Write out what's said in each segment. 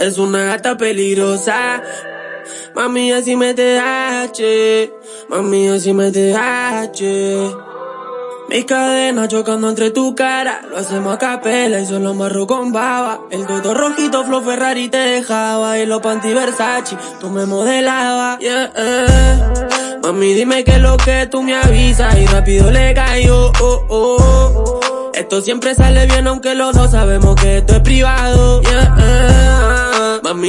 Es una gata peligrosa. Mami, así me te H. Mami, así me te H. Mis cadenas chocando entre tu cara, lo hacemos a capela y solo marro con baba. El todo rojito flow Ferrari te dejaba y los panty Versace, tú me modelabas. Mami, dime que lo que tú me avisas y rápido le caigo. Oh, oh. Esto siempre sale bien aunque los dos sabemos que esto es privado.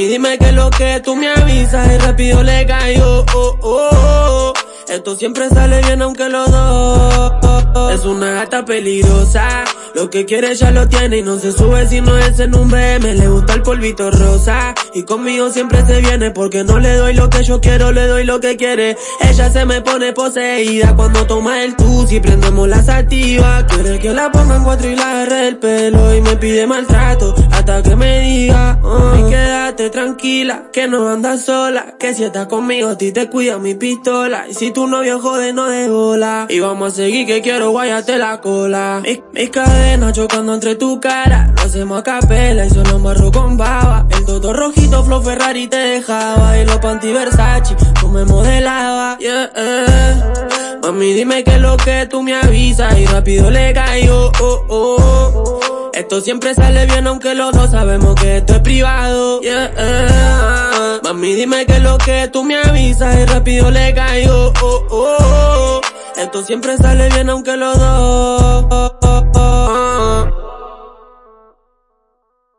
Mami, dime que lo que tú me avisas y rápido le caigo. Oh, oh. Esto siempre sale bien aunque los dos. Es una gata peligrosa. Lo que quiere ya lo tiene y no se sube si no es en un BM. Le gusta el polvito rosa. Y conmigo siempre se viene porque no le doy lo que yo quiero, le doy lo que quiere. Ella se me pone poseída cuando toma el tus y prendemos la sativa. Quiere que la ponga en cuatro y la agarre el pelo y me pide maltrato hasta que me diga. Uh, quédate tranquila, que no andas sola. Que si estás conmigo, a ti te cuida mi pistola. Y si tu novio jode, no de bola. Y vamos a seguir que quiero guayarte la cola. Cadenas chocando entre tu cara. Lo hacemos a capela y solo marro con baba. El todo rojito flow Ferrari te dejaba. Y los panty Versace, tú me modelaba. Yeah, Mami, dime que es lo que tú me avisas. Y rápido le caigo. Oh, oh. Esto siempre sale bien aunque los dos sabemos que esto es privado. Yeah, Mami, dime que es lo que tú me avisas y rápido le caigo. Oh, oh. Esto siempre sale bien aunque los dos